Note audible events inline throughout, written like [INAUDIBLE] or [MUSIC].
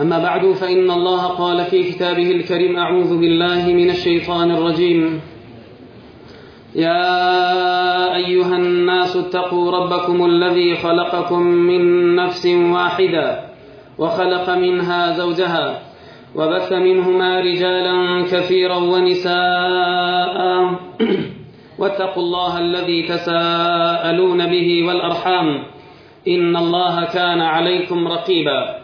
أما بعد فإن الله قال في كتابه الكريم أعوذ بالله من الشيطان الرجيم يا أيها الناس اتقوا ربكم الذي خلقكم من نفس واحدة وخلق منها زوجها وبث منهما رجالا كثيرا ونساء واتقوا الله الذي تساءلون به والأرحام إن الله كان عليكم رقيباً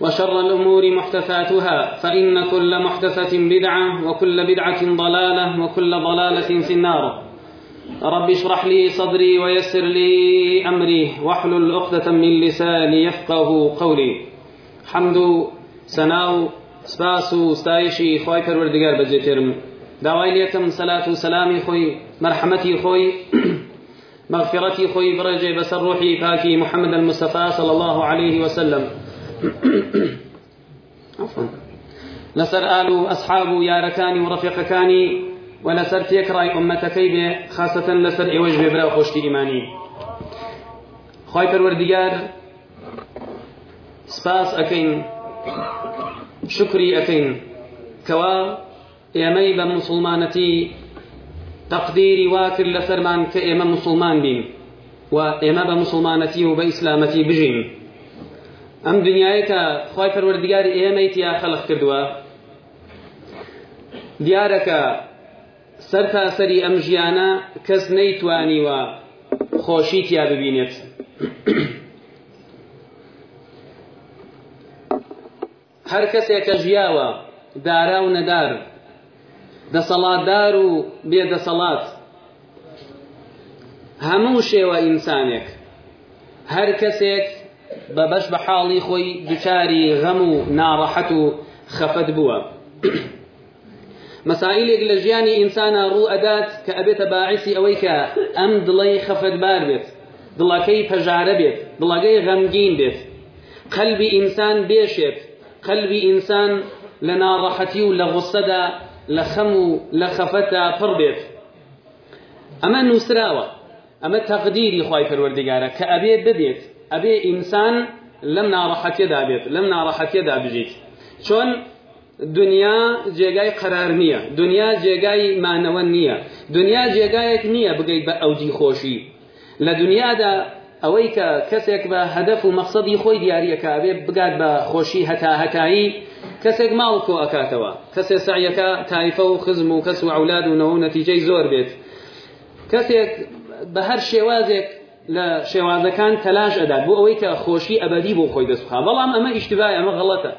وشر الأمور محدثاتها فإن كل محدثة بدعة وكل بدعة ضلالة وكل ضلالة في النار رب اشرح لي صدري ويسر لي أمري واحلل عقدة من لساني يفقه قولي حمد سناو سباسو ستايشي خوي خۆی پەروەردگار بەجێتێرم داوای صلاة سلامي خوي مرحمتي خوي مغفرتي خوي برجي خۆی روحي فاكي ڕۆحی المصطفى صلى الله عليه وسلم [COUGHS] لەسەر ئال و ئەسحاب و یارەکانی و ڕەفیقەکانی و لەسەر تێکڕای ئومەتەکەی بێ خاستەن لەسەر ئێوەش بێبرا خۆشتی ئیمانی خی پەروەردیگار سپاس ئەەکەین شکری ئەەکەین کەوا ئێمەی بە مسلمانەتی تەقدیری وا کرد لەسەرمان کە ئێمە مسلمان بین و ئێمە بە مسلمانەتی و بە ئیسلامەتی بژین ئەم دنیای کە خی پەروەردگاری ئێمەیتیا خەلق کردووە دیارەکە سەر تا سەری ئەم ژیانە کەس نەیتوانیوە خۆشی تیا ببینێت هەر کەسێکە ژیاوە دارا و نەدار دەسەڵاتدار و بێدەسەڵات هەموو شێوە ئینسانێک هەر کەسێک بە بەش بە حاڵی خۆی دوچاری غەم و ناڕەحەت و خەفەت بووە [COUGHS] مەسائلێک لە ژیانی ئینسانە ڕوو ئەدات کە ئەبێتە باعیسی ئەوەی کە ئەم دڵی خەفەتبار بێت دڵەکەی پەژارە بێت دڵەکەی غەمگین بێت قەلبی ئینسان بێشێت قەلبی ئینسان لە ناڕەحەتی و لە غوسەدا لە خەم و لە خەفەتدا پڕ بێت ئەمە نووسراوە ئەمە تەقدیری خی پەروەردەگارە کە ئەبێ ببێت ئەبێ ئینسان لەم ناڕەحەتێدا بێت لەم ناڕەحەتێدا بژیت چۆن دنیا جێگای قرار نییە دنیا جێگای مانەوە نییە دنیا جێگایەک نییە بگەیت بە ئەودی خۆشی لە دنیادا ئەوەی کە کەسێک بە هەدەف و مەقصدی خۆی دیارەکەوێ بگات بە خۆشی هەتا هەتایی کەسێک ماڵ کۆ ئەکاتەوە کەسێ سعیەکە تایفە و خزم و کەس و عولاد و نەوە نەتیجەی زۆر بێت کەسێک بە هەر شێوازێک لە شێوازەکان تەلاش ئەدات بۆ ئەوەی کە خۆشی ئەبدی بۆ خۆی دەستخا بەڵام ئەمە ئیشتیبای ئەمە غەڵەتە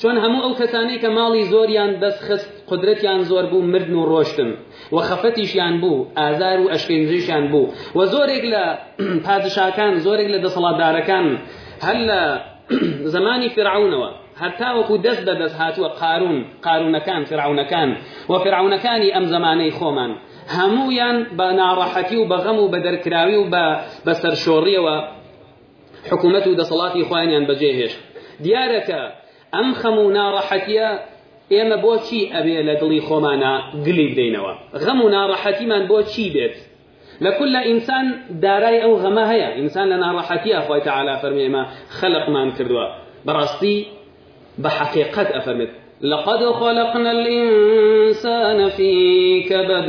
چۆن هەموو ئەو کەسانەی کە ماڵی زۆریان بەس خست قدرەتیان زۆر بوو مردن و ڕۆشتن و خەفەتیشیان بوو ئازار و ئەشکێنجیشیان بوو و زۆرێک لە [CLEARS THROAT] پادشاکان زۆرێک لە دەسەڵاتدارەکان هەر لە [CLEARS THROAT] زمانی فرعونەوە هەرتاوەکو دەست بە دەست هاتووە قارون قارونەکان فرعونەکان و فرعونەکانی ئەم زمانەی خۆمان هەمویان بە ناڕەحەتی و بە غەم و بە دەرکراوی و بە سەرشۆڕیەوە حکوومەت و دەسەڵاتی خوانیان بەجێهێش دیارەکە ئەم خەم و ناڕەحەتیە ئێمە بۆچی ئەبێ لە دڵی خۆمانە گلی بدەینەوە غەم و ناڕەحەتیمان بۆچی بێت لكل إنسان داري أو غما هي إنسان لنا راحتي أخوي تعالى فرمي ما خلق ما انكردوا براستي بحقيقة أفرمت لقد خلقنا الإنسان في كبد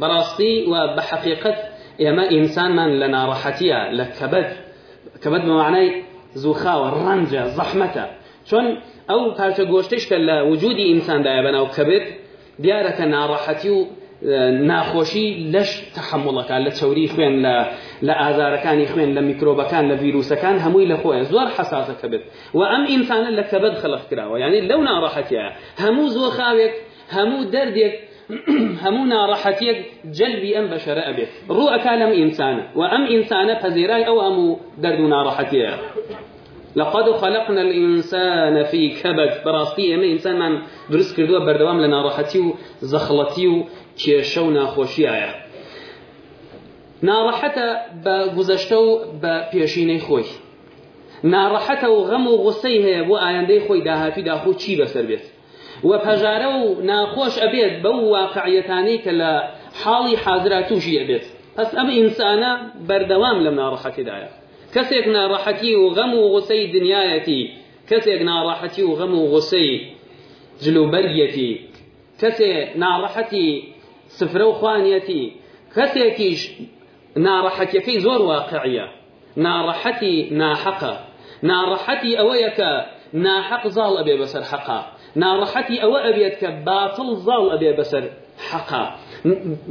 براستي وبحقيقة بە حەقیقت ئێمە ئینسانمان لە ناڕەحەتیە لە کەبەت کەبەت بەمانای زوخاوە ڕەنجە زەحمەتە چۆن ئەو پارچە گۆشتش کە لە وجودی ئینساندایە بەناو کەبێت دیارە کە ناڕەحەتی و اه، ناخۆشی لەش تحملەکە لە چوری خوێن لا لە ئازارەکانی خوێن لە میکرۆبەکان لە ڤیروسەکان هەمووی لە خۆیان زۆر حساسەکە بێت و ئەم ئینسانە لە کەبەت خەلق کراوە یعنی لەو ناڕەحەتیە [CLEARS THROAT] همونا ناڕەحەتیەک جەلبی أم بشر ئەبێ ڕوو ئەکا إنسان ئینسانە و ئەم ئینسانە پەزیرای ئەو هەموو دەرد و ناڕەحەتیەیە لقد خلقنا الإنسان في كبد براستي أم إنسان من درس كردوا بردوام لنا راحتي وزخلتي وكيشونا خوشيايا ناڕەحەتە بە گوزەشتە و بە پێشینەی خۆی ناڕەحەتە و غەم و غوسەی هەیە بۆ ئایندەی خۆی داهاتی داخۆ چی بەسەر بێت وە پەژارە و ناخۆش ئەبێت بەو واقعەتانەی کە لە حاڵی حاضرا تووشی ئەبێت پس ئەمە ئینسانە بەردەوام لەم ناڕەحەتیدایە کەسێک ناڕەحەتی و غەم و غوسەی دنیایەتی کەسێک ناڕەحەتی و غەم و غوسەی جلوبەرەتی کەسێ ناڕەحەتی سفرە و خوانەتی کەسێکیش ناڕەحەتەکەی زۆر واقعە ناڕەحەتی ناحەقە ناڕەحەتی ئەوەیە کە ناحەق زاڵ ئەبێ بەسەر حەقا ناڕەحەتی ئەوە ئەبێت کە باتڵ زاڵ ئەبێ بەسەر حەقا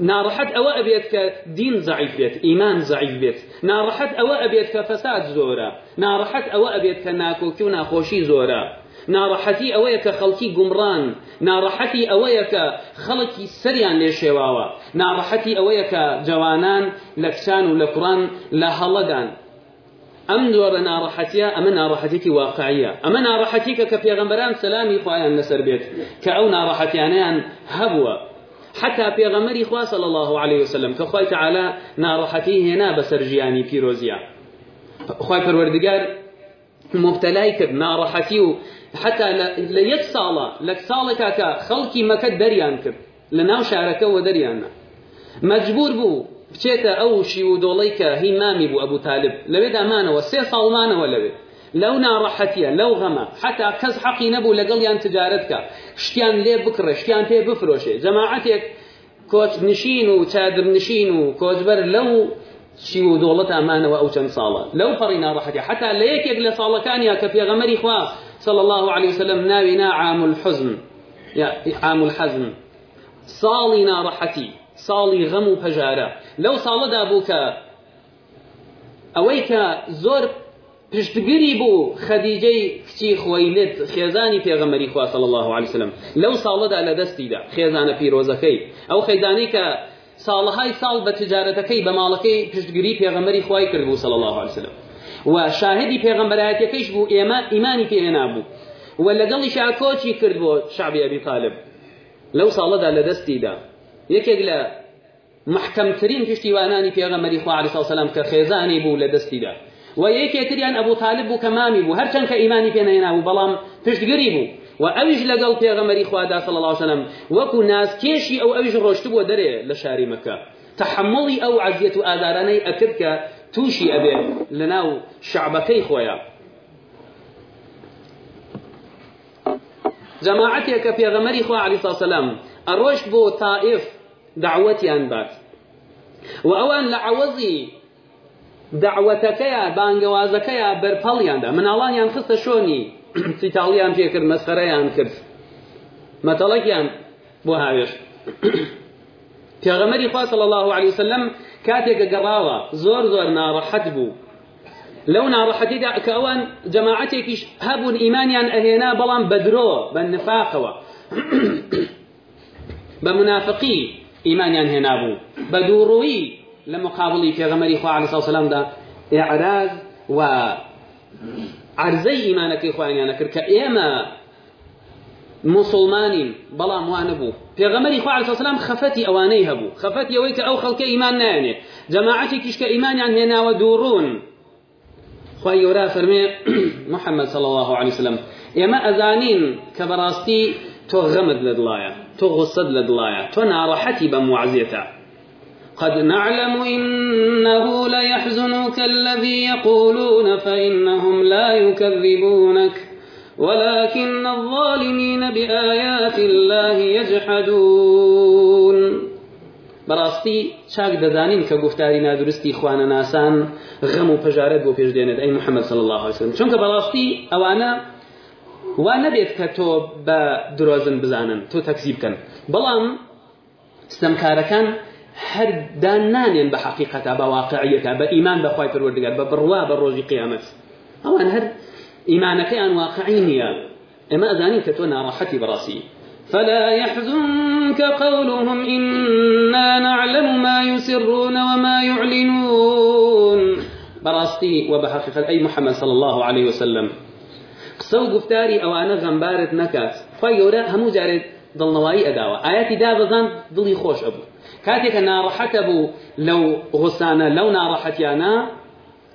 ناڕەحەت ئەوە ئەبێت کە دین زعیف بێت ئیمان زعیف بێت ناڕەحەت ئەوە ئەبێت کە فەساد زۆرە ناڕەحەت ئەوە ئەبێت کە ناکۆکی و ناخۆشی زۆرە ناڕەحەتی ئەوەیە کە خەڵکی گومڕان ناڕەحەتی ئەوەیە کە خەڵکی سەریان لێشێواوە ناڕەحەتی ئەوەیە کە جوانان لە کچان و لە کوڕان لە هەڵەدان ئەم جۆرە ناڕەحەتە ئەمە ناڕەحەتێکی واقعیە ئەمە ناڕەحەتیکە کە پێغەمبەران سەلامی خۆیان لەسەر بێت کە ئەو ناڕەحەتیانیان هەبووە حتى پێغەمەری خوا صلى الله عليه وسلم کە خوای تعالی ناڕەحەتی هنا بەسەر ژیانی پیرۆزیە خوای پەروەردگار مبتەلای کرد ناڕەحەتی و حتى لە یەک ساڵە لە ساڵێکا کە خەڵکی مەکە دەریان کرد لە ناو شارەکەەوە دەریانە مەجبور بوو بچێتە ئەو شی و دۆڵی کە هی مامی بوو ئەبوو تالب لەوێ دامانەوە سێ ساڵمانەوە لەوێ لەو ناڕەحەتیە لەو غەمە حتا کەس حەقی نەبوو لەگەڵیان تجارەتکە شتیان لێ بکڕە شتیان پێ بفرۆشێ جەماعەتێک کۆچنشین و چادرنشین و کۆچبەر لەو شی و دۆڵەت ئامانەوە ئەو چەند ساڵە لەو پەڕی ناڕەحەتی حتا لە یەکێک لە ساڵەکانیا کە پێغەمەری خوا صلى الله عليه وسلم ناوي عام الحزن يا عام الحزن صالي ناڕەحەتی ساڵی غەم و پەژارە لەو ساڵەدا بوو کە ئەوەی کە زۆر پشتگیری بوو خەدیجەی کچی خۆینت خێزانی پێغەمەری خوا صلی الله علیه وسلم لەو ساڵەدا لە دەستیدا خێزانە پیرۆزەکەی ئەو خەیدانەی کە ساڵهای ساڵ بە تجارەتەکەی بە ماڵەکەی پشتگیری پێغەمەری خوای کردبوو صلی الله علیه وسلم و شاهدی پێغەمبەرایەتەکەیش بوو ئێمە ئیمانی پێهێنا بوو و لەگەڵی شاکۆچی کرد بۆ شعبی ئەبی طالب لەو ساڵەدا لە دەستیدا یەکێک لە محکەمترین پشتیوانانی پێغەمەری خوا علیه سلام کە خێزانی بوو لە دەستیدا و یەکێتریان ئەبوو طالب بوو کە مامی بوو هەرچەند کە ئیمانی پێ نەهێنابوو بەڵام پشتگیری بوو و ئەویش لەگەڵ پێغەمەری خوادا صلی الله عليه وسلم وەکو نازکێشی ئەو ئەویش ڕۆشتبووە دەرێ لە شاری مەکە تحمڵی ئەو عەزیەت و ئازارانەی ئەکرد کە تووشی ئەبێ لە ناو شعبەکەی خۆیان جەماعەتێک کە پێغەمەری خوا علیه سلام ئەڕۆشت بۆ تائف دعوتیان بات و ئەوان لە عوەزی دعوەتەکەیە بانگەوازەکەیە بەرپەڵیاندا مناڵانیان خستە شۆنی [CLEARS THROAT] سیتاڵیان پێکرد مەسخەرەیان کرد مەتەڵەکیان بۆ هاوێش [CLEARS THROAT] پێغەمەری خوا صلی الله عليه وسلم کاتێکە گەڕاوە زۆر زۆر ناڕەحەت بوو لەو ناڕەحەتیدا کە ئەوان جەماعەتێکیش هەبوون ئیمانیان ئەهێنا بەڵام بەدرۆ بە نفاقەوە [CLEARS THROAT] بە منافقی ئیمانیان هێنابوو بە دووڕووی لە مقابلی پێغەمەری خوا عليه الصلاه والسلام دا اعراض و عرضەی ئیمانەکەی خوانیانە کرد کە ئێمە مسلمانین بەڵام وانە بوو پێغەمەری خوا عليه الصلاه والسلام خەفەتی ئەوانەی هەبوو خەفەتی ئەوەی کە ئەو خەڵکە ئیمان نایەنێ جەماعەتێکیش کە ئیمانیان هێناوە دووڕوون خوا گەورە فەرمێ [COUGHS] محەممەد صلى الله عليه وسلم ئێمە ئەزانین کە بەڕاستی تو غمد لدلايا تو غصد لدلايا تو نارحتي تۆ قد نعلم إنه ليحزنك الذي يقولون فإنهم لا يكذبونك ولكن الظالمين بآيات الله يجحدون براستي شاك دادانين کە درستي نادروستی ناسان غمو و پەژارەت أي محمد صلى الله عليه وسلم براستي أو أنا وا نەبێت کە تۆ بە درۆزن بزانن تۆ تەکسیب بکەن بەڵام ستەمکارەکان هەر دانانێن بە حقیقەتا بە واقعیەکە بە ئیمان بەخوای پروەردگار بە بڕوا أو أن هر ئەوان هەر ئیمانەکەیان واقعی نییە ئێمە ئەزانین کە تۆ ناڕەحەتی بەڕاستی فلا يحزنك قولهم إنا نعلم ما يسرون وما يعلنون براستي وبحقيقة أي محمد صلى الله عليه وسلم قسم گفتاری ئەوانە غەمبارت نەکات خی گەورە هەموو جارێت دڵنەوەی ئەداوە ئاەتی دابزان دڵی خۆش ئەبوو کاتێکە ناڕەحەتە بوو لەو غسانە لەو ناڕەحەتیانە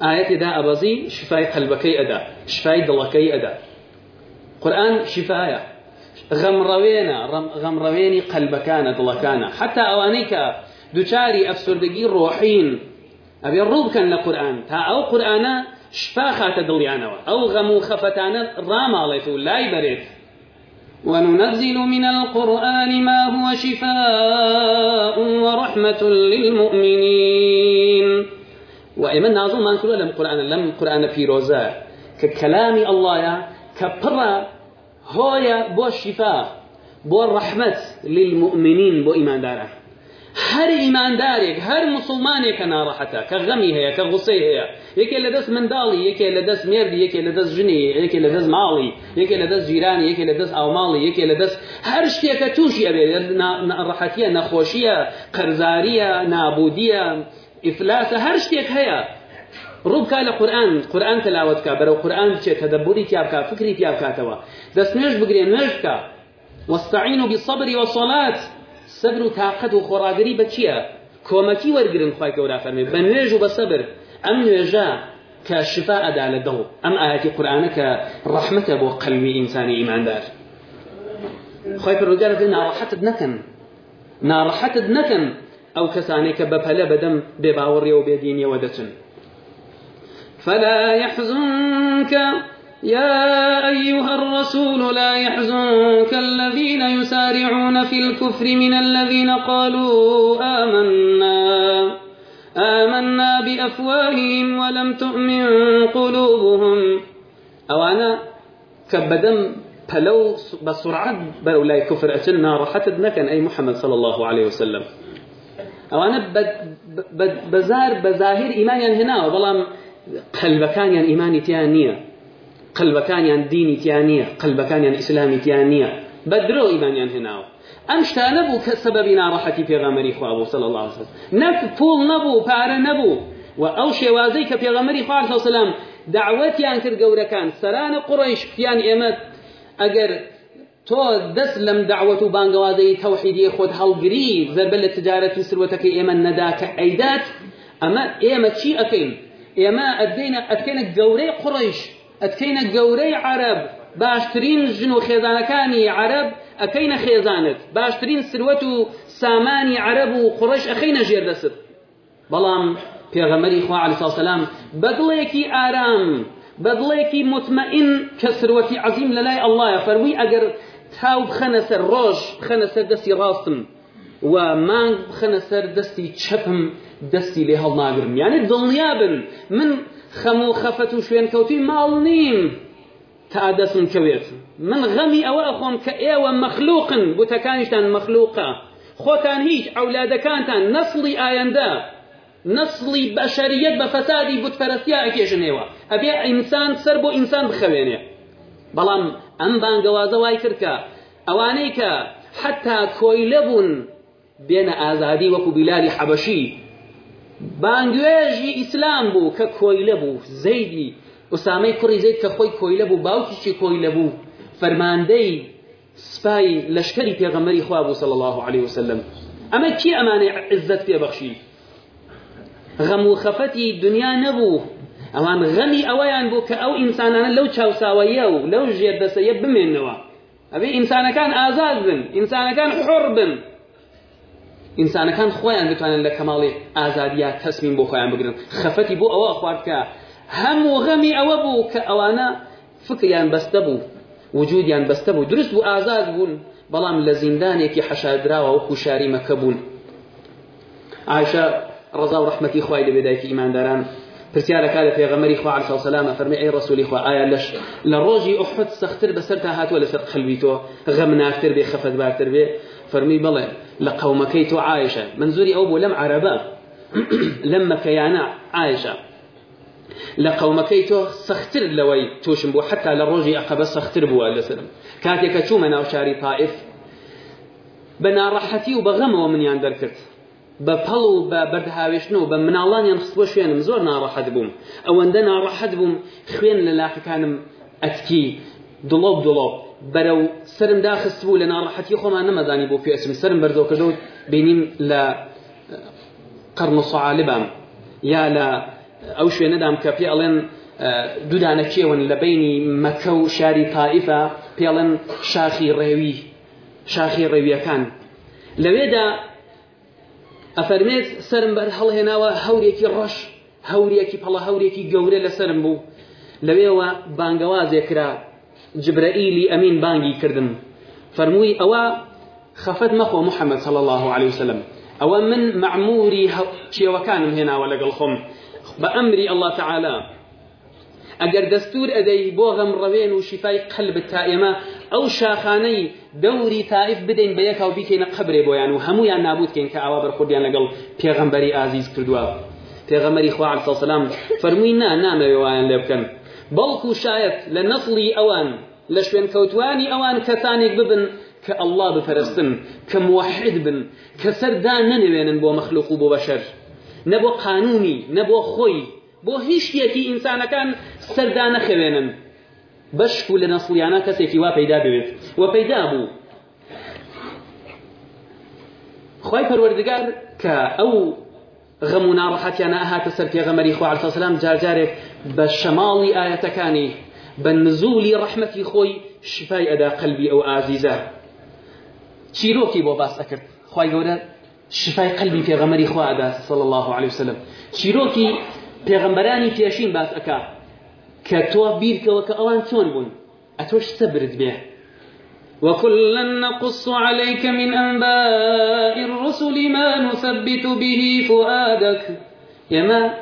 ئاەتێدا ئەبەزی شفای قەلبەکەی ئەدا شفای دڵەکەی ئەدا قورآن شفاایە غەمڕەوێنە غەمڕەوێنی قەلبەکانە دڵەکانە حتا ئەوانەی کە دوچاری ئەفسردگی ڕۆحین ئەبێ ڕوو بکەن لە تا او قرانا شفا خاتە دڵیانەوە ئەو غەم و خەفەتانە ڕاماڵێت و لای وننزل من القرآن ما هو شفاء ورحمة للمؤمنين وإما نازل ما نقول لم قرآن لم قرآن في روزا ككلام الله كبرة هويا بو الشفاء بو الرحمة للمؤمنين بو إيمان داره هەر ئیماندارێک هەر مسلمانێکە ناڕەحەتە کە غەمی هەیە کە غوسەی هەیە یەکێ لە دەست منداڵی یەکێ لە دەست مێردی یەکێ لە دەست ژنی یەکێ لە دەست ماڵی یەکێ لە دەست جیرانی یەکێ لە دەست ئاوماڵی یەکێ لە دەست هەر شتێکە تووشی ئەبێ ڕەحەتیە نەخۆشیە قەرزاریە نابودیە ئیفلاسە هەر شتێک هەیە ڕووبکە لە قورآن قورآن تەلاوتکە بەرەو قورآن بچێت تەدەبوری تیابکە فکری تیابکاتەوە دەست نوێش بگرێن نوێش بکە واستعینوا بالصبر والصلاة سەبر و تااقەت و خۆڕاگەری بە چییە کۆمەکی وەرگن خی گەورا فەرمێ بە نوێژ و بە سەبر ئەم نوێژە کە شفا ئەدا لە دڵ ئەم ئاەتی قورآانە کە ڕەحمەتە بۆ قەلوی ئینسانی ئیماندار خۆی پرۆگەرت ناڕەحەتت نەکەن ناڕەحەتت نەکەن ئەو کەسانێک کە بەپەلە بەدەم بێباوەڕێ و بێدینیەوە دەچن فلا يحزنك يا أيها الرسول لا يحزنك الذين يسارعون في الكفر من الذين قالوا آمنا آمنا بأفواههم ولم تؤمن قلوبهم أو أنا كبدم فلو بسرعة بأولاي كفر أتلنا راحت نكن أي محمد صلى الله عليه وسلم أو أنا بزار بزاهر إيمان هنا وبلام قلبكان يعني إيمان تيانية قلب كان يعني قلبەکانیان تيانية تیانە بەدرۆ يعني هێناوە ئەم شتانە بوو کە سببی ناڕەحەتی پێغەمەری خوا بوو صلی الله علیه وسلم نەک پول نەبوو پارە نەبوو و ئەو شێوازەی کە پێغەمەری خوا صلی الله علیه دعوەتیان کرد گەورەکان سەرانە قڕیش پیان ئێمە ئەگەر تۆ دەست لەم دعوت و بانگوازەی تەوحیدی خۆت هەڵگری زەربە لە تجارەت و سروەتەکەی ئێمە نەدا کە ئەیدات ئەمە ئێمە چی ئەەکەین ئێمە ئەدەینە ئەتکەینە گەورەی ئەتکەینە گەورەی عەرب باشترین ژن و خێزانەکانی عەرب ئەکەینە خێزانت باشترین سروەت و سامانی عەرب و قڕش ئەخەینە ژێر دەست بەڵام پێغەمەری خوا علی ساسەلام بەدڵێکی ئارام بەدڵێکی مطمئن کە سروەتی عەزیم لە لای ئەڵایە فەرمووی ئەگەر تاو بخەنە سەر ڕۆژ بخەنە سەر دەستی ڕاستم و مانگ بخەنە سەر دەستی چەپم دەستی لێ هەڵناگرم یانە دڵنیا بن من خەم و خەفەت و شوێنکەوتی ماڵ نیم تا دەسم کەوێت من غەمی ئەوە ئەخۆم کە ئێوە مەخلوقن گوتەکانیشتان مەخلوقە خۆتان هیچ ئەولادەکانتان نەسڵی ئایەندە نەسڵی بەشەریەت بە فەسادی بتپەرستیا ئەکێژنێەوە ئەبێ ئینسان سەر بۆ ئینسان بخەوێنێ بەڵام ئەم بانگەوازە وای کردکە ئەوانەی کە حتا کۆی لەبوون بێنە ئازادی وەکو بیلاری حەبەشی بانگوێژی ئیسلام بوو کە کۆیلە بوو زەیدی ئوسامەی کوڕی زەید کە خۆی کۆیلە بوو باوکیشی کۆیلە بوو فەرماندەی سپای لەشکری پێغەمەری خوا بوو صلی الله عليه وسلم ئەمە کی ئەمانەی عزت پێبەخشی غەم و خەفەتی دنیا نەبوو ئەوان غەمی ئەوەیان بوو کە ئەو ئینسانانە لەو چاوساوەیە و لەو ژێردەسەیە بمێنەوە ئەبێ ئینسانەکان ئازاد بن ئینسانەکان حڕ بن ئینسانەکان خۆیان دەتوانن لە کەماڵی ئازادیا تەسمین بۆ خۆیان بگرن خەفەتی بۆ ئەوە خواردکە هەم و غەمی ئەوە بوو کە ئەوانە فکریان بەستە بوو وجودیان بەستە بوو درست و ئازاد بوون بەڵام لە زیندانێکی حەشادراوە و خوشاری مەکە بوون عایشە ڕزا و ڕحمەتی خوای لەبێ دایکی ئیمانداران پرسیارەکە لە پێغەمەری خوا علیه السلام فەرمی ئەی رەسولی خوا ئایا لەش لە ڕۆژی ئوحد سەختتر بەسەر تا هاتووە لەسەر قەلبی تۆ غەمناکتر بێ خەفەتبارتر بێ فەرمی بڵێ لقوم كيت عائشة منزوري أو لم عربا [CLEARS THROAT] لما كيانا عائشة لقوم كيت سختر لوي توشم بو حتى لروجي أقب سختر بو الله سلم كاتيك شو مناو شاري طائف بنا راحتي وبغم ومن يندر كرت بەپەڵ و بە بەردەهاوێشتن و بە مناڵانیان خستوە شوێنم زۆر ناڕەحەت بووم ئەوەندە ناڕەحەت بوم خوێن لە كانم أتكي دڵۆب دڵۆب بەرەو سرم داخست بوو لە ناڕەحەتی خۆمان نەمەزانی بۆ پێسم سرم بەرزۆ کردەوت بینیم لە قرن سعالبام یا لە ئەو شوێنەدام کە پێ ئەڵێن دوودانە کێون لە بینی مەکە و شاری تائیفە پێڵەن شاخی ڕێوی شاخی ڕێویەکان لەوێدا ئەفەرمێت سرم بەر هەڵهێناوە هەورێکی ڕەش هەورێکی پەڵە هەورێکی گەورە لەسرم بوو لەوێەوە بانگەوازێکرا جبرائیلی ئەمین بانگی کردم فەرمووی ئەوە خەفەت مەخۆ محەممەد صل الله عليه وسلم ئەوە من معموری کێوەکانم هێناوە لەگەڵ خۆم بە ئەمری ئەله تعالا ئەگەر دەستور ئەدەی بۆ غەم ڕەوێن و شیفای قەلب تا ئێمە ئەو شاخانەی دەوری تائف بدەین بە یەکاو بیکەینە قبرێ بۆیان و هەمویان نابودکەین کە ئاوا بەرخودیان لەگەڵ پێغەمبەری ئازیز کردووە پێغەمەری خواعد سەسلام فەرمووی نا نامەوێ وایان لێ بکەن بەڵکو شاید لە نەفڵی ئەوان لە شوێنکەوتوانی ئەوان کەسانێک ببن کە ئەلله بپەرستن کە موحد بن کە سەردا نەنوێنن بۆ مەخلوق و بۆ بەشەر نەبۆ قانونی نەبۆ خۆی بۆ هیچ یەکی ئینسانەکان سەردا نەخەوێنن بەشک و لە نەسڵیانە کەسێکی وا پەیدا بوێت وە پەیدا بوو خی پەروەردگار کە ئەو غەم و ناڕەحەتیانە ئەهاتە سەر پێغەمەری خوا علیه سلام جارجارێک بە شەماڵی ئاەتەکانی بە نزولی ڕەحمەتی خۆی شفای ئەدا قەلبی ئەو ئازیزە چیرۆکی بۆ باس ئەکرد خوای گەورە شفای قەلبی پێغەمەری خوا ئەدا صلی الله علیه وسلم چیرۆکی پێغەمبەرانی پێشین باس ئەکا کە تۆ بیرکەوە کە ئەوان چۆن بوون ئەتۆش سەبرت بێ وكلا نقص عليك من أنباء الرسل ما نثبت به فؤادك يما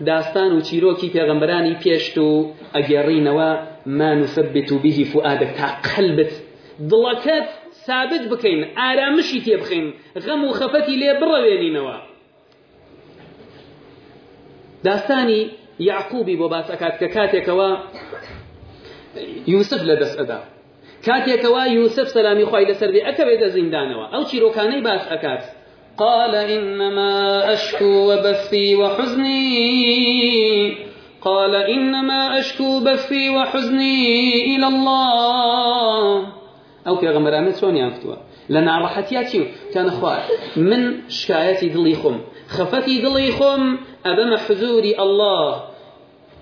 داستان و چیرۆکی پێغەمبەرانی پێشت و ئەگەڕینەوە ما نثبت به فؤادك تا قلبت دڵەکەت ثابت بکەین ئارامشی تێ بخەین غەم و خەفەتی لێ بڕەوێنینەوە داستانی یعقوبی بۆ باسەکات کە کاتێکەوە یوسف لە دەست ئەدا كاتيكوا يوسف سلامي خوي لسر دي أكبت زندانوا أو شيروكاني باس أكات قال إنما أشكو وبثي وحزني قال إنما أشكو بثي وحزني إلى الله أو في غمرامة سوني أنفتوا لنا راحتياتي كان خوار من شكايتي دلي خم خفتي دلي خم أبم حزوري الله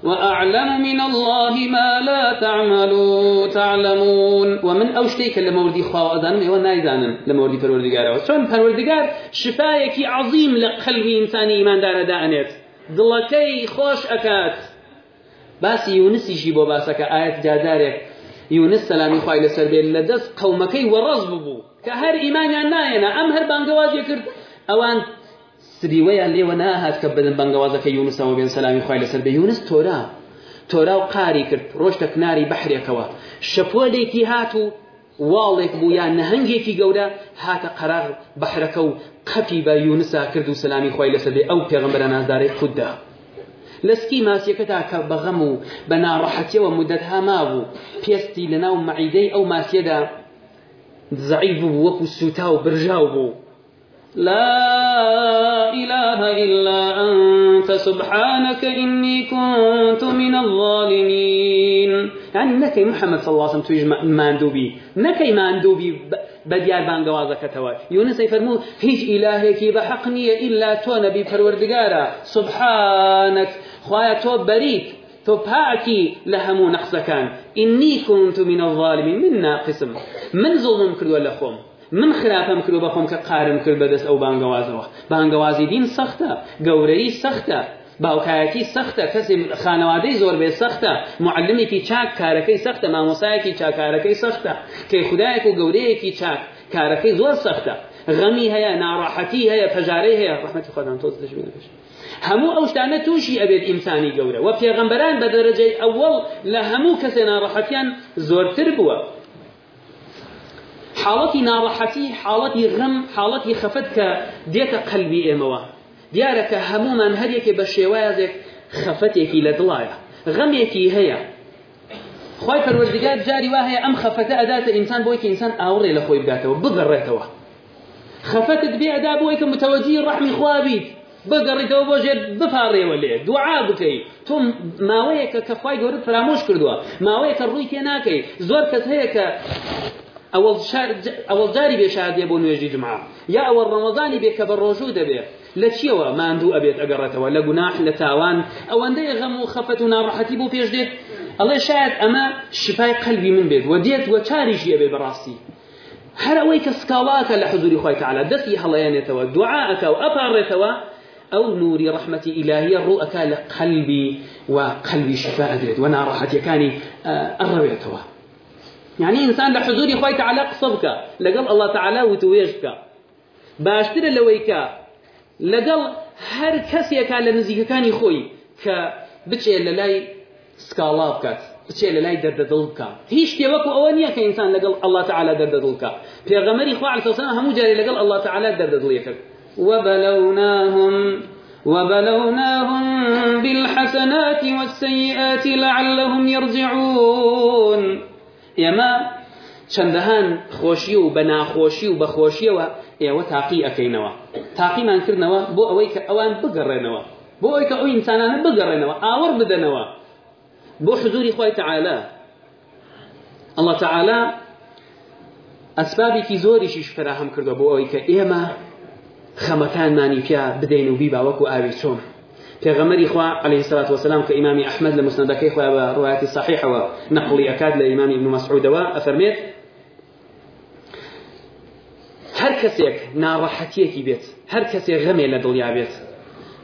وأعلم من الله ما لا تعملوا تعلمون ومن أو شتيك لموردي خواهدان ميوان نايدانا لموردي فروردقار وشون فروردقار شفايكي عظيم لقلب إنساني إيمان دار دانت دلكي خوش أكات باس يونسي جيبو باسك آيات جادارك يونس سلامي خواهي لسربين لدس قومكي ورز ببو كهر إيمانيان ناينا أم هر بانقوازي كرد أوان سریوەیان لێوە ناهات کە بدن بەنگەوازەکە یونسەوە بێن سەلامی خی لەسەر بە یونس تۆرا تۆرا و قاری کرد ڕۆشتە کناری بەحرێکەوە شەپۆلێکی هات و واڵێک بوو یا نەهنگێکی گەورە هاتە قەرار بەحرەکە و قەپی بە یونسا کرد و سەلامی خی لەسەر بێ ئەو پێغمبەرە نازدارێک خوددا لەسکی ماسیەکەدا کە بەغەم و بە ناڕەحەتیەوە مدەت هاما بوو پێستی لەناو مەعیدەی ئەو ماسیەدا زعیب بوو وەکو سوتا و برژاو بوو لا إله إلا أنت سبحانك إني كنت من الظالمين يعني نكي محمد صلى الله عليه وسلم تويج ماندوبي نكي ماندوبي بديار كتوى يونس يفرمو هيج إلهك بحقني إلا تو نبي فروردقارا سبحانك خويا تو بريك تو پاکی لهمو هەموو كان إني كنت من الظالمين من ناقسم من ظلم كل ولا خۆم من خراپەم کرد بە خۆم کە قارم کرد بەدەست ئەو بانگەوازەوە بانگەوازی دین سەختە گەورەی سەختە باوکایەتی سەختە کەسی خانەوادەی زۆر بێ سەختە معلمێکی چاک کارەکەی سەختە مامۆسایەکی چاکارەکەی سەختە کەی خدایەک و گەورەیەکی چاک کارەکەی زۆر سەختە غەمی هەیە ناڕاحەتی هەیە پەژارەی هەیە ڕحمەتی خۆدان تۆز دەژبێنەکەش هەموو ئەو شتانە تووشی ئەبێت ئینسانی گەورە و پێغەمبەران بە دەرەجەی ئەوەڵ لە هەموو کەسێ ناڕەحەتیان زۆرتر بووە حاڵەتی ناڕەحەتی حاڵەتی غەم حاڵەتی خەفەت کە دێتە قەلبی ئێمەوە دیارە کە هەمومان هەرێکێ بە شێوازێک خەفەتێکی لە دڵایە غەمێکی هەیە خی پەروەردگار جاری وا هەیە ئەم خەفەتە ئەداتە ئینسان بۆی کە ئینسان ئاوڕێ لە خۆی بگاتەوە بگەڕێتەوە خەفەتت بێ ئەدا بۆی کە متەوەجی ڕەحمی خوابیت بگەڕیتەوە بۆ ژێر بپارڕێوە لێ دوعا بکەی تۆم ماوەیەکە کە خی گەورت فرامۆش کردووە ماوەیەکە ڕووی تێ ناکەی زۆر کەس هەیە کە ئەوەڵ ئەوەڵ جاری بێشادێ بۆ نوێژی جمعا یا ئەوە ڕەمەزانی بێ کە بە ڕۆژوو دەبێت لە چیەوە ماندوو ئەبێت ئەگەڕێتەوە لە گوناح لە تاوان ئەوەندەیە غەم و خەفەت و ناڕەحەتی بۆ پێش دێت ئەڵێ شاید ئەمە شپای قەلبی من بێت وە دێت وە چاریشی ئەبێ بەڕاستی هەر ئەوەی کە سکاڵاکە لە حزوری خۆی تەعالا دەستی هەڵەیەنێتەوە دوعاەکە و ئەپارڕێتەوە ئەو نوری ڕەحمەتی ئیلاهیە ڕوو ئەکا لە قەلبی و قەلبی شفا ئەدرێت وە ناڕەحەتیەکانی ئەڕەوێتەوە يعني انسان لە خوي تعالى قصبك لقال الله تعالى وتويجك باشتر باشترە لقال هر كس کەسێکە لنزيك كان يخوي کە بچێ لە سكالابك سکاڵا بکات بچێ لە لای تيوك بکە هیچ شتێوەکو ئەوە نییە کە ئینسان لەگەڵ الله تعالا دەردەدڵ بکە پێغەمەری خوعل الله تعالى دەردەدڵیەکرد وبلوناهم وبلوناهم بالحسنات والسيئات لعلهم يرجعون ئێمە چەندەهان خۆشی و بە ناخۆشی و بەخۆشیەوە ئێوە تاقی ئەەکەینەوە تاقیمان کردنەوە بۆ ئەوەی کە ئەوان بگەڕێنەوە بۆ ئەوی کە ئەو ئینسانانە بگەڕێنەوە ئاوەڕ بدەنەوە بۆ حزوری خی تعاالە الله تعاالە ئەسبابێکی زۆریشیش فراهم کردەوە بۆ ئەوی کە ئێمە خەمەکانمانی پیا بدەین و بیباوەکو ئاوی چۆن پێغەمەری خوا عليه الصلاة والسلام کە ئیمامی ئەحمد لە مسندەکەی خۆیان بە ڕواەتی صحیحەوە نەقڵی ئەکات لە ئیمامی ابن مەسعودەوە ئەفەرمێت هەر کەسێک ناڕەحەتیەکی بێت هەر کەسێک غەمێ لە دڵیا بێت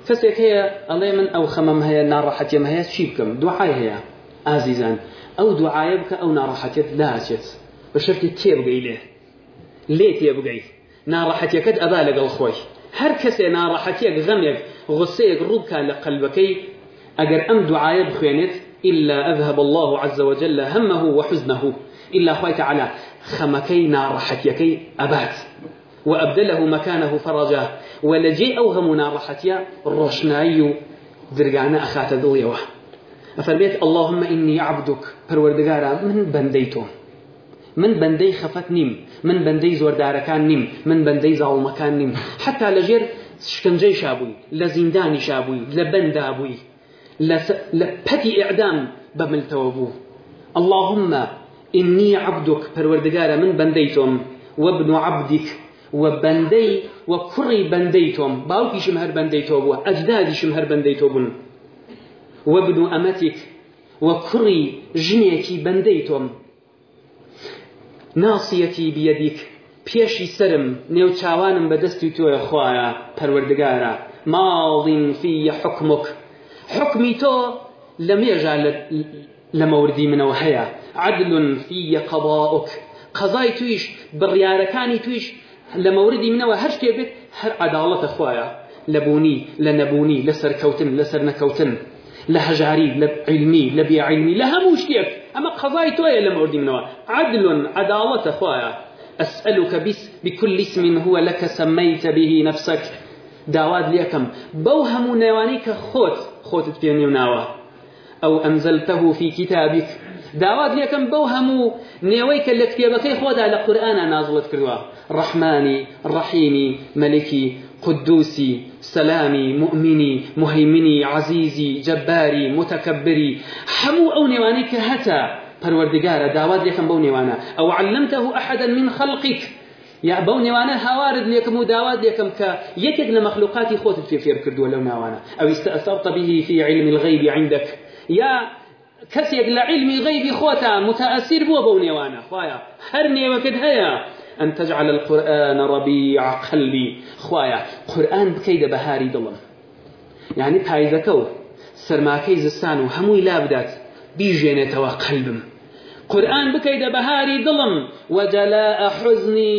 کەسێک هەیە ئەڵێ من او خمم هەیە ناراحتی هەیە چی بکەم دوعای هەیە ئازیزان ئەو دوعایە بکە ئەو ناڕەحەتێت داچێت بە شەرتی تێبگەی لێ لێ تێبگەی ناڕەحەتیەکەت ئەبا لەگەڵ خۆی هەر کەسێ ناڕەحەتیەک یک غصه روكا لە قەلبەکەی ام ئەم دوعاە إلا أذهب الله عز وجل همه وحزنه إلا خويت على خمكي نارحتيكي أبات وأبدله مكانه فرجا ولجي أوهم نارحتيا روشناي درقانا أخات دويوه فرميت اللهم إني عبدك پروردگارا من بنديتو من بندي خفت نيم من بندي زورداركان نيم من بندي مكان نيم حتى لجير شکنجەی شابووی لە زیندانی شابووی لە بەندابووی لە پەتی ئیعدام بملتەوە بوو اللهم إني عبدك پروردگار من بنديتم وابن عبدك وبندي وكري بنديتم باوكي شمهر بو وأجدادي شمهر بنديتوب وابن أمتك وكري جنيكي بنديتم ناصيتي بيدك پێشی سرم نێو چاوانم تو دەستی تۆیە خوایە پەروەردگارە ماڵین فیە حکمک حکمی تو لە مێژە منو مەوردی عدل هەیە عدلون فیە قەواوک قەزای تویش بڕیارەکانی تویش لە مەوردی منەوە هەر هر بێت هەر عداڵەتە خوایە لەبوونی لە لسر لە سەرکەوتن لە سەرنەکەوتن لها هەژاری أما علمی لە بیعلمی لە هەموو عدل عدالة قەزای أسألك بس بكل اسم هو لك سميت به نفسك داواد ليكم بوهم نوانيك خوت خوت في نيوناوا أو أنزلته في كتابك داواد ليكم بو نيويك اللي خوت خودا القرآن نازلت كردوا رحماني رحيمي ملكي قدوسي سلامي مؤمني مهيمني عزيزي جباري متكبري حمو أو نوانيك هتا پروردگار داوات لیکم بو نیوانا او علمته ئەحدا من خلقك یا بو نیوانا هاوارد لیکم و لیکم لێکم کە یەکێک لە خوت خۆتت پێ فێر کردووە او استأثرت به في علم الغیب عندك یا کەسێک لە علمی غیبی خۆتە متەأثیر بو بەو نێوانە خوایە هەر نێوەکەت هيا أن تجعل القرآن ربيع قلبي خوايا قرآن بكيد بهاري دڵم يعني بهاي و سەرماکەی زستان و لابدات لا بدات قلبم قورآن بکەیتە بەهاری دڵم وەجەلا حزنی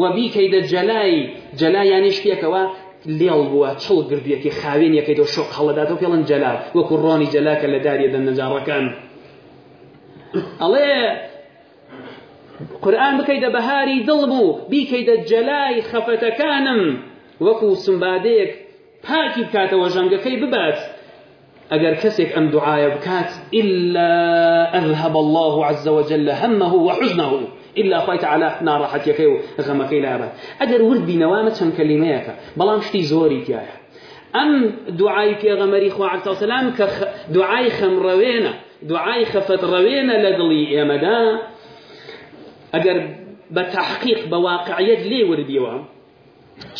و بیکەیتە جەلای جەلا یانی شتێکەوە لێڵ بووە چڵ گردویەکی خاوێنیەکەیتەوە شۆق هەڵەدات و پێڵن جەلا وەکو ڕۆنی جەلاکە لە داریێدە نەجارڕەکان ئەڵێ قورآن بکەیتە بەهاری دڵ بوو بیکەیتە جەلای خەفەتەکانم وەکو سمبادەیەک پاکی بکاتەوە ژەنگەکەی ببات اگر کەسێک ام دوعاە بکات إلا اذهب الله عز وجل همه وحزنه إلا خیت على ناڕاحەتەکەی و غەمەکەی لابە اگر ورد نوامت هم بینەوامە چەند کەلیمەیەەکە بەڵام شتی زۆری تایە ئەم دوعای پێغەمەری خوعاتسەسلام کە دوعای خەمڕەوێنە دوعای خفت ڕەوێنە لە دڵی ئێمەدا ئەگەر بە تحقیق بە واقعیت لێ وردیەوە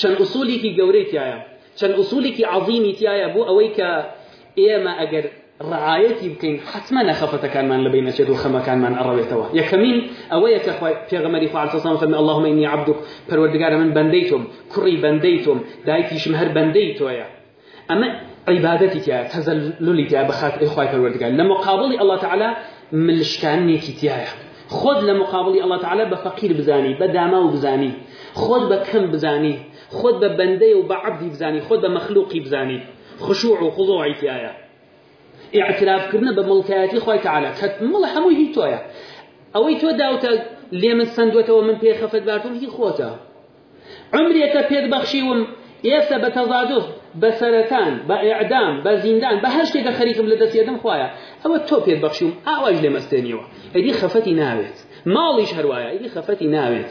چەند ئوسولێکی گەورەی تایە چەند ئوسولێکی عظیمی تایە بۆ ئەوەی کە ئێمە ئەگەر ڕعاەتی بکەین حتممە نەخەفەتەکانمان لە بینەچێت و خەمەکانمان ئەڕەوێتەوە یەکەمین ئەوەیە کە پێغمەری خوارسەسان فەرمی اللهمەینی عبدو پەروەردگارە من بەندەی تۆم کوڕی بەندەی تۆم دایکیشم هەر بەندەی تۆیە ئەمە عیبادەتی تیا تەزەلولی تیا بەخاتری خوای پەروەردگار لە مقابلی الله تعالی ملشکانێکی تایە خۆت لە مقابلی الله تعالی بە فەقیر بزانی بە داما و بزانی خۆت بە کەم بزانی خۆت بە بەندەی و بە عبدی بزانی خۆت بە مەخلوقی بزانی خشوع و خضوعی تایە ئیعترابکردنە بە مڵکایەتی خۆی تەعالا کە مڵە هەمووی هی تۆیە ئەوەی تۆ داوتە لێ من سندوتەوە من پێ خەفەت بارتم هی خۆتە عمرێکە پێت بەخشیوم ئێستا بە تەزادف بە سەرەتان بە ئێعدام بە زیندان بە هەر شتێکە خەریکم لە دەستێدم خوایە ئەوە تۆ پێت بەخشیم ئاواژ لێ مەستێنیەوە ئەدی خەفەتی ناوێت ماڵیش هەروایە ئیدی خەفەتی ناوێت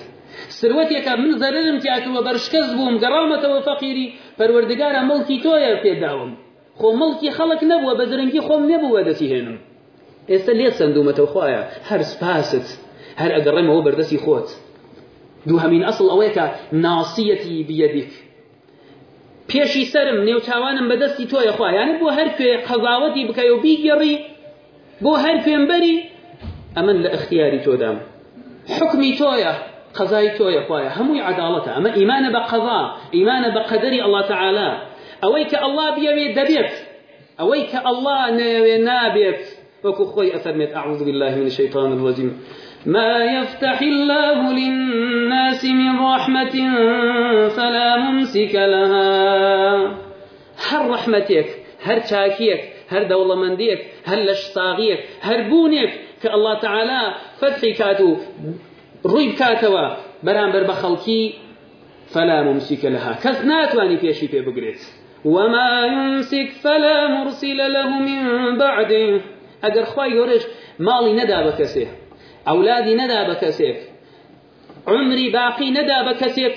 سروەتێکە من زەرم تیاکەوە بەرشکەس بووم گەڕامەتەوە فەقیری پەروەردگارە مەڵکی تۆیە پێداوم خۆ مەڵکی خەڵک نەبووە بە زرنگی خۆم نەبووە دەسی هێنم ئێستا لێت سندومەتەوە خۆیە هەر سپاست هەر ئەگەڕێمەوە بەردەسی خۆت دوو هەمین ئەسڵ ئەوەیەکە ناسیەتی بیەدیک پێشی سرم نێوچوانم بەدەستی تۆیە خوا یانە بۆ هەر کوێ قەزاوەتی بکەی و بیگەڕی بۆ هەر کوێنبەری ئەمن لە ئەختیاری تۆدام حکمی تۆیە قضاي تو خوایە هەمووی عداڵەتە ئەمە ئیمانە بە قەزا ئیمانە بە الله ئەڵڵا تەعالا ئەوەی کە ئەڵڵا بیەوێ دەبێت ئەوەی کە أعوذ بالله من الشيطان الرجيم ما يفتح الله للناس من رحمة فلا ممسك لها هر رحمتك هر تاكيك هر دولة منديك هر هەر هر کە كالله تعالى فتحي كاتو ڕووی بکاتەوە بەرامبەر بە خەڵکی فەلا ممسیکە لەها کەس في شي پێ بگرێت وما يمسك فلا مرسل له من بعد اگر خی يورش مالي ندا بە اولادي ندا نەدا عمري باقي عمری باقی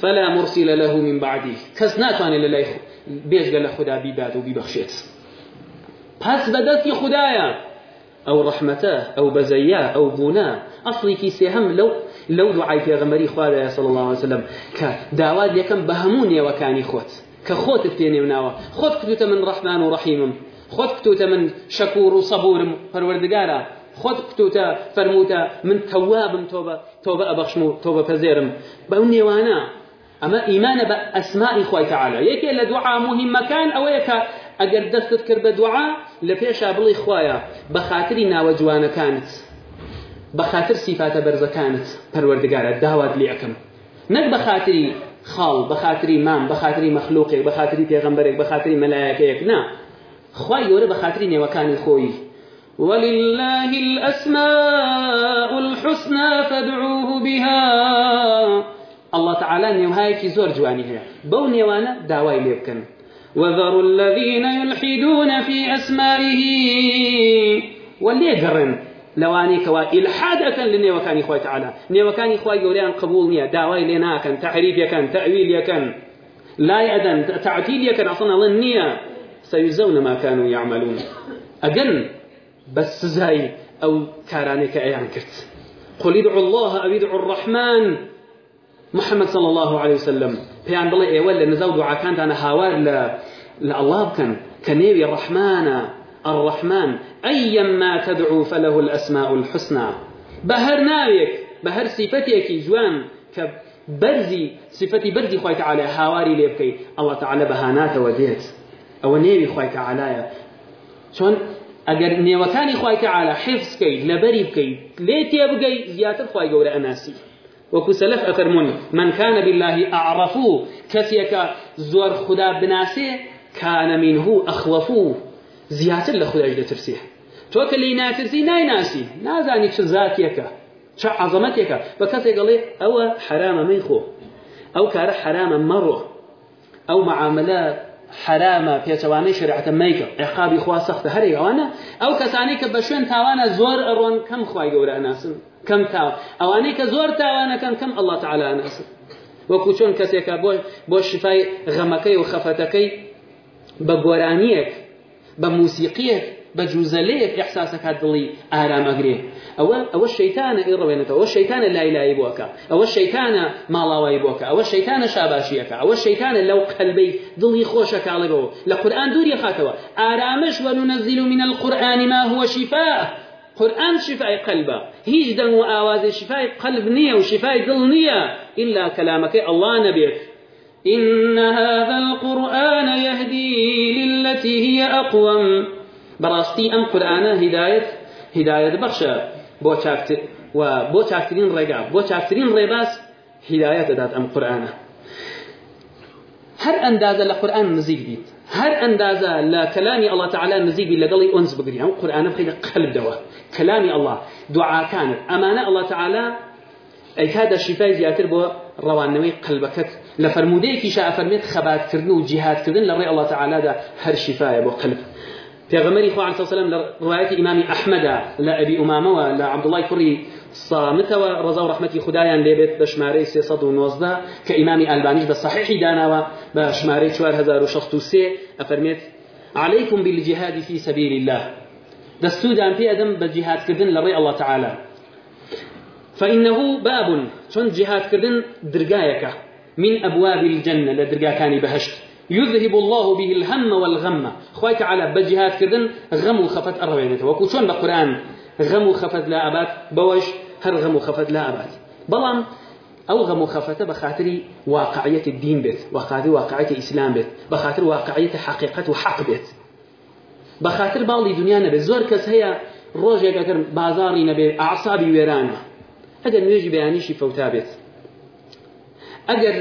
فلا مرسل له من بعدی کەس ناتوانێت لە لای بێژگە خدا خدا بعد و بیبەخشێت پس بەدەستی خدایە او رحمته او بزيا او بنا اصلي كي سهم لو لو دعاي في غمري خوار يا صلى الله عليه وسلم يا كم بهمون يا وكاني خوت كخوت الثاني وناوا خوت كتوت من رحمن ورحيم خوت كتوت من شكور وصبور فروردقارا خوت كتوت فرموت من تواب توبة توبة أبخشمو توبة فزيرم بوني وانا أما إيمان بأسماء إخوة تعالى يكي لدعاء مهم مكان أو يكا أجر دستت كرب دعاء لە پێشا بڵی خویە بە خااتری ناوە جوانەکانت بە خااتر سیفاتە بەرزەکانت پەروەردگارە داوات لیەکەم نەک بە خااتری خاڵ بە خااتری مام بە خااتری مەخلوقێک بە خااتری پێغمبەرێک بە خااتری مەلایەکەیەک نا خوای گەورە بە خااتری نێوەکانی خۆی ولله الأسماء الحسنى فادعوه بها الله تعالى نێوهایەکی زۆر جوانی هەیە بەو نێوانە داوای لێ بکەن وذروا الذين يلحدون في أسمائه واللي قرن كوا کەوا لني وكان إخوة تعالى تعالا وكان إخوة يوريان قبول نییە داوای لێ ناکەن يكن تأويل يكن لا يأذن ئەسنەڵن يكن سەویزە و نەماکان ما كانوا يعملون بە بس زاي أو ئەیان أيانكت قل ادعوا الله او ادعوا الرحمن محمد صلى الله عليه وسلم بيان بلا إيوال لأن زودوا عكانت أنا هاوار ل... لالله بكن كنيري الرحمن الرحمن أيما تدعو فله الأسماء الحسنى بهر ناريك بهر صفتك جوان كبرزي صفتي برزي خوي تعالى هاواري ليبكي الله تعالى بهانات وديت أو نيري خوي تعالى شون أجر نيوكاني خوي تعالى حفظ كي لبري كي ليتي أبقي زيادة خوي ولا أناسي وەکو سەلف ئەفەرمونی من كان بالله اعرفو کەسێکە زۆر خدا بناسێ كان منه اخوفو زیاتر لە خدایش دەترسێ تۆ کە لی ناترسی نایناسی نازانی چ زاتیەکە چ عەزەمەتێکە بە کەسێک دەڵێ ئەوە حرامە من خۆ ئەو کارە حرامە مەڕۆ ئەو معاملات حرامە پێچەوانەی شریعەتە مەیکە عقابی خوا سەختە هەر ئەوانە ئەو کەسانی کە بە شوێن تاوانە زۆر ئەڕۆن کەم خوای گەورە ناسن کەم تاو ئەوانەی کە زۆر تاوانەکەن کەم ئەڵڵا تعالا ناسن وەکو چۆن کەسێکە بۆ بۆ شفای غەمەکەی و خەفەتەکەی بە گۆرانیەک بە موسیقیەک بە جوزەلەیەک ئەحساسەکات دڵی ئارامەگرێ ئەوە ئەوە شەیتانە ئێڕوێنێتەوە ئەوە شەیتانە لای لای أو الشيطان شەیتانە ماڵاوای أو الشيطان شاباشيك أو الشيطان لو قلبي قەلبەی دڵی خۆشە کاڵەرەوە لە قورآن دووری خاتوا ئارامش وننزل من القرآن ما هو شفاء قرآن شفاء قلبا هیچ دەنگ و ئاوازی شفای قەلب نییە و شفای دڵ نییە ئللا کەلامەکەی إن هذا القرآن يهدي للتي هي أقوم براستي ام قرانه هدايه هدايه بخشا بو چاکتر و بو بۆ چاکترین ڕێگا بۆ چاکترین ڕێباز هدایت دەدات ئەم قورآانە هەر ئەندازە لە قورآن نزیک بیت هەر ئەندازە لە کەلامی ئەڵە تعالا نزیک بیت لەگەڵی ئۆنس بگری ئەم قورآانە بخەیتە قەلبدەوە کەلامی ئەڵە دوعاکانت ئەمانە ئەڵە تعالا ئەیکادە شیفای زیاتر بۆ ڕەوانەوەی قلبك لفرموديك شاء فرميت خبات كرنو و كرن لە الله تعالى ده هر شفاء بو قلب پێغەمەری خۆ عیسی سەلەم لە ڕواەتی ئیمامی ئەحمەدا لە ئەبی ئومامەوە لە عەبدوڵای کوڕی صامتەوە ڕزا و ڕحمەتی خدایان لێبێت بە ژمارەی 319 کە ئیمامی ئەلبانیش بە صحیحی داناوە بە ژمارەی 4063 ئەفەرمێت عليكم بالجهاد في سبيل الله دەستودان پێ ئەدەم بە جیهادکردن لە ڕێی الله تعالى فإنه باب چون جهادکردن درگایەکە من أبواب الجنة لدرقا كان بهشت يذهب الله به الهم والغم خويك على بجهات جهادکردن غم وخفت خەفەت وكو وەکو بالقران غم وخفت لا أبات بوش هر غم وخفت لا أبات بلان أو غم وخفت خەفەتە واقعية الدين بيت دین واقعية الإسلام بيت بخاطر واقعية حقيقة وحق بيت بخاطر بالي حق نبي زور كس هي دنیا كتر بازاري نبي أعصابي ويرانا هذا نجي نەبێت فوتابت أجر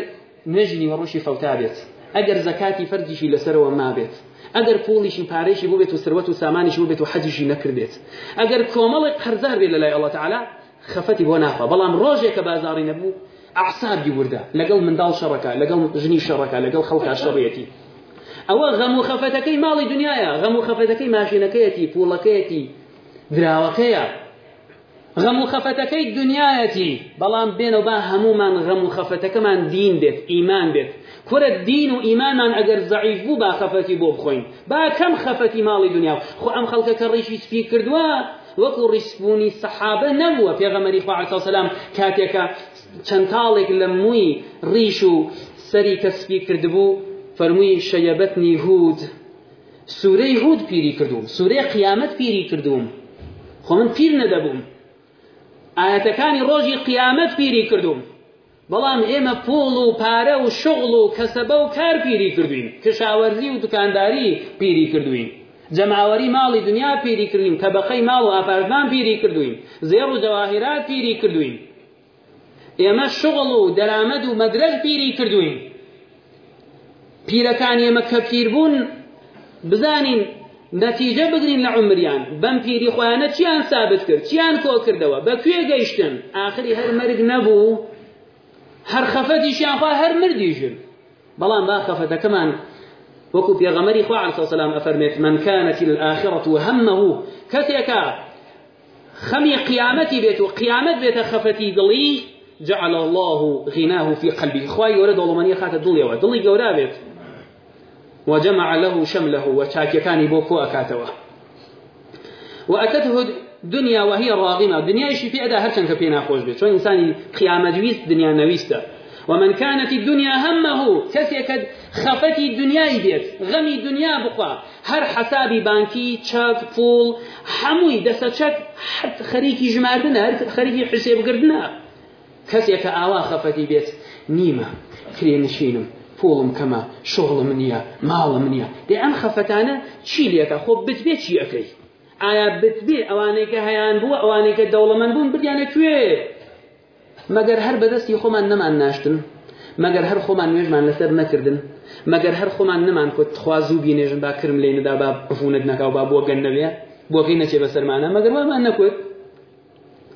نجني وروشي فوتابت فەوتا ئەگەر زەکاتی فەرجیشی لەسەرەوە مابێت ئەگەر پۆڵیشی پارێشی بوو بێت و سروەت و سامانیش بوو بێت و حەجیشی نەکردێت ئەگەر کۆمەڵێک قەرزار بێت لە لای ئەڵڵە تعالی خەفەتی بۆ ناخوا بەڵام ڕۆژێک کە بازاری نەبوو ئاعسابی وردە لەگەڵ منداڵ شەڕەکە لەگەڵ ژنی شەڕەکە لەگەڵ خەڵکا شەڕەتی ئەوە غەم و خەفەتەکەی ماڵی دنیاە غەم و خەفەتەکەی ماشینەکەیەتی پوڵەکەیەتی دراوەکەیە غەم و خەفەتەکەی دنیایەتی بەڵام بێنەوە با هەمومان غەم و خەفەتەکەمان دین بێت ئیمان بێت کورە دین و ئیمانمان ئەگەر زعیف بوو با خەفەتی بۆ بخۆین با کەم خەفەتی ماڵی دنیا خو ئەم خەڵکە کە ڕیشی سپی کردووە وەکو ڕیسبوونی سەحابە نەبووە پێغەمەری خوعسا سەسلام کاتێکە چەندتاڵێک لە مووی ڕیش و سەری کەسپی کردبوو فەرمووی شەیەبەتنی هود سوورەی هود پیری کردووم سوورەی قیامەت پیری کردووم خۆ من پیر نەدەبووم ئاەتەکانی ڕۆژی قیامەت پیری کردوم بەڵام ئێمە پۆڵ و پارە و شغڵ و کەسەبە و کار پیری کردوین کشاوەرزی و دکانداری پیری کردوین جەماوەری ماڵی دنیا پیری کردوین تەبقەی ماڵ و ئاپارتمان پیری کردوین زێر و جەواهرات پیری کردوین ئێمە شغڵ و دەرامەد و مەدرەج پیری کردوین پیرەکان ئێمە کە پیر بوون بزانین نەتیجە بگرین لە عمریان بەم پیری خۆیانە چیان سابت کرد چیان کۆ کردەوە بەکوێ گەیشتن ئاخری هەر مەرگ نەبوو هەر خەفەتیشیان خوا هەر مردیژن بەڵام با خەفەتەکەمان وەکو پێغەمەری خوا عەلیه سەلام ئەفەرمێت من كانت الآخرة همه کەسێکە خەمی قیامەتی بێت و قیامەت بێتە خەفەتی دڵی جعل الله غناه في قلبه خوای گەورە دەوڵەمەنی خاتە دڵیەوە دڵی گەورە بێت وجمع له شمله وشاككان بوكو أكاتوا وأتته دنيا وهي راغمة دنيا إشي في أدا هرشن كبينا خوش بيت شو إنسان قيامة جويس دنيا نويستا ومن كانت الدنيا همه كسيك خفتي الدنيا بيت غمي الدنيا بقى هر حسابي بانكي تشاك فول حموي دسا تشاك حد خريكي جمعتنا هر خريكي حساب قردنا كسيك آوا خفتي بيت نيمة كرينشينم پۆڵم کەمە شۆڵە منیە ماڵە منیە دێ ئەم خەفەتانە چی لێکە خۆ بتبێ چی ئەەکەی ئایا بتبێ ئەوانێکە هەیان بوو ئەوانێکە دەوڵەمەند بوون بریانە کوێ مەگەر هەر بەدەستی خۆمان نەمان ناشتن مەگەر هەر خۆمان نوێژمان لەسەر نەکردن مەگەر هەر خۆمان نەمان کۆت تخواز و بینێژن با کرم لێ نەدا با بفونت نەکاو با بۆ گەن نەبێ بۆکەی نەچێ بەسەرمانە مەگەر وامان نەکوت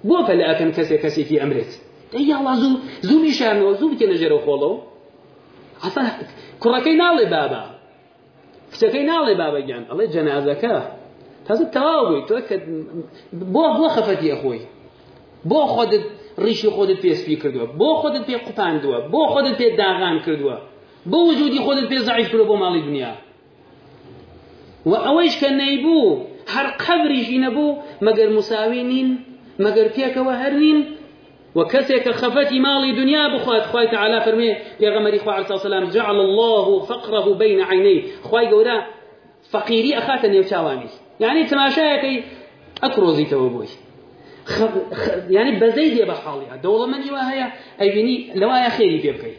بۆ پەلە ئەکەن کەسێک کەسێکی ئەمرێت دەیاڵا زوو زوو نیشانەوە زوو بکەنە ژێرە خۆڵەوە ئەسا کوڕەکەی ناڵێ بابا کچەکەی ناڵێ بابا گیان ئەڵێ جەنازەکە تازە تەواو بووی تۆ کە بۆ بۆ خەفەتیە خۆی بۆ خۆدت ڕیشی خۆدت پێسپی کردووە بۆ خۆدت پێ قوپاندووە بۆ خۆدت پێ داغان کردووە بۆ وجودی خۆدت پێ زعیف کردوە بۆ ماڵی دنیا و ئەوەیش کە نەیبوو هەر قەبریشی نەبوو مەگەر مساوی نین مەگەر پێکەوە هەر نین وكسك خفتي مالي دنيا بخوات خوات على فرمي يا غمري خوا عليه السلام جعل الله فقره بين عينيه خوات قولا فقيري أخاتا نيوشاواني يعني تماشاكي أكروزي توبوي خب... خ... يعني بزيد يا بحالي دولة من يواها أي بني لو يا خيري بيبكي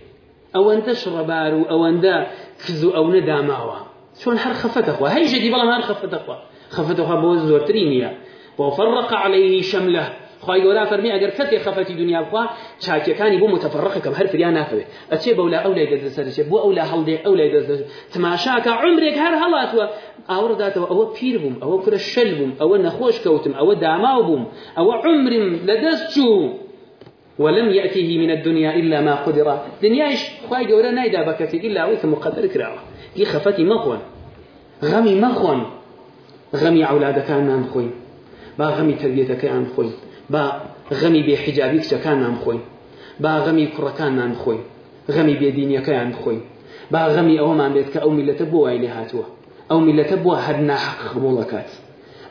أو أن تشربارو أو أن دا كزو أو ندا ماوا شون نحر خفت أخوة هاي جدي بلا ما خفت أخوة خفت أخوة بوز زورترينيا وفرق عليه شمله خی گەورا فەرمی ئەگەر کەتێ خەفەتی دنیا بخوا چاکیەکانی بۆ متەفڕقەکەم هەر فریان نافەوێت ئەچێ بە لا ئەو لای دەدەسەرچێت بۆ ئەو لا هەڵدێ ئەو لای دەدەسەر تماشاکە عمرێک هەر هەڵاتوە ئاوەداتەوە ئەوە پیر بووم ئەوە کورە شەل بووم ئەوە نەخۆش کەوتم ئەوە داماو بووم ئەوە عمرم لەدەست چوو ولم يأتيه من الدنيا إلا ما قدر دنياش خواهي قولا نايدا بكتي إلا ويك مقدر كراوة دي خفتي مخون غمي مخون غمي عولادك عن خوين با غمي تربيتك عن خوين با غەمی بێحیجابی کچەکان نامخۆین با غەمی کوڕەکان نامخۆین غەمی بێدینیەکەیان بخۆین با غەمی ئەوەمان بێت کە ئەو میلەتە بۆ وای لێ هاتووە ئەو میلەتە بووە هەر ناحق قبوڵەکات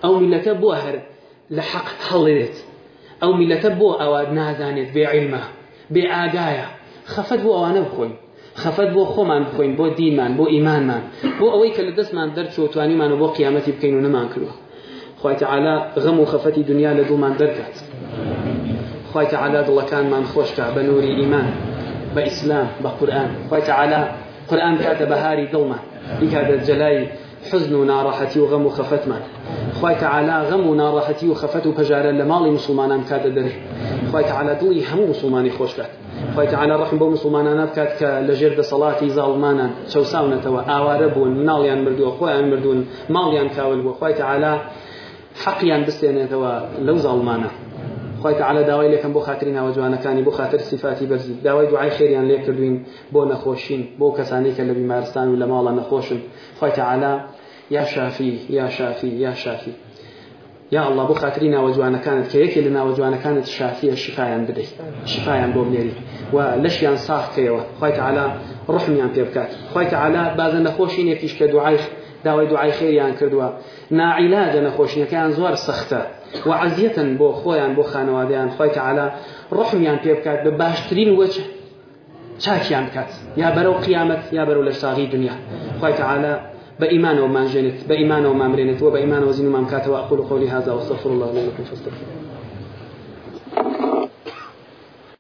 ئەو میلەتە بووە هەر لە حەق هەڵێت ئەو میلەتە بۆ ئەوە نازانێت بێ عیلمە بێ ئاگایە خەفەت بۆ ئەوانە بخۆین خەفەت بۆ خۆمان بخۆین بۆ دیمان بۆ ئیمانمان بۆ ئەوەی کە لە دەستمان دەرچوە توانیمانە بۆ قیامەتی بکەین و نەمان کردوە خی تعالا غم و خەفەتی دنیا لە دوومان دەرکات خی تعالا دڵەکانمان خۆشکە بە نووری ئیمان بە ئیسلام بە قورآن خی تعالا قورآن کاتە بەهاری دڵمان بیکاتە جەلای حزن و ناڕەحەتی و غەم و خەفەتمان خی تعالا غەم و ناڕەحەتی و خەفەت و پەژارە لە ماڵی مسلمانان کاتە دەر خی تعالا دڵی هەموو مسلمانی خۆشکات خی تعالا ڕحم بۆ مسلمانانە بکات کە لە ژێر دەسەڵاتی زاڵمانە چەساونەتەوە ئاوارە بوون ناڵیان مردووە خۆیان مردوون ماڵیان کاول بوو خی تعالا حەقیان بستێنێتەوە لەو زاڵمانە خۆیتە على داوای لەکەم بۆ خاتری ناوە جوانەکانی بۆ خاتر سیفاتی بەرزی داوای دوعای خێریان لێ کردوین بۆ نەخۆشین بۆ کەسانی کە لە بیمارستان و لە ماڵە نەخۆشن خۆیتە علا یا شافی یا شافی یا شافی یا الله بۆ خاتری ناوە جوانەکانت کە یەکێ لە ناوە جوانەکانت شافیە شفایان بدەیت شفایان بۆ بنێری و لەشیان ساخکەوە خۆیتە علا ڕحمیان پێ بکات خۆیتە علا بازە نەخۆشینێکیش کە دوعای داوای دوعای خێریان کردووە ناعیلاجە نەخۆشیەکەیان زۆر سەختە و عزیەتەن بو خۆیان بۆ خانەوادەیان خۆی تەعالا ڕحمیان پێ بکات بە باشترین وجه چاکیان بکات یا بەرەو قیامەت یا بەرەو لە ساغی دنیا خۆی تەعالا بإيمان وما جنت بإيمان وما مرنت وبإيمان وزن ما مكات وأقول قولي هذا وأستغفر الله لي فاستغفر فاستغفروه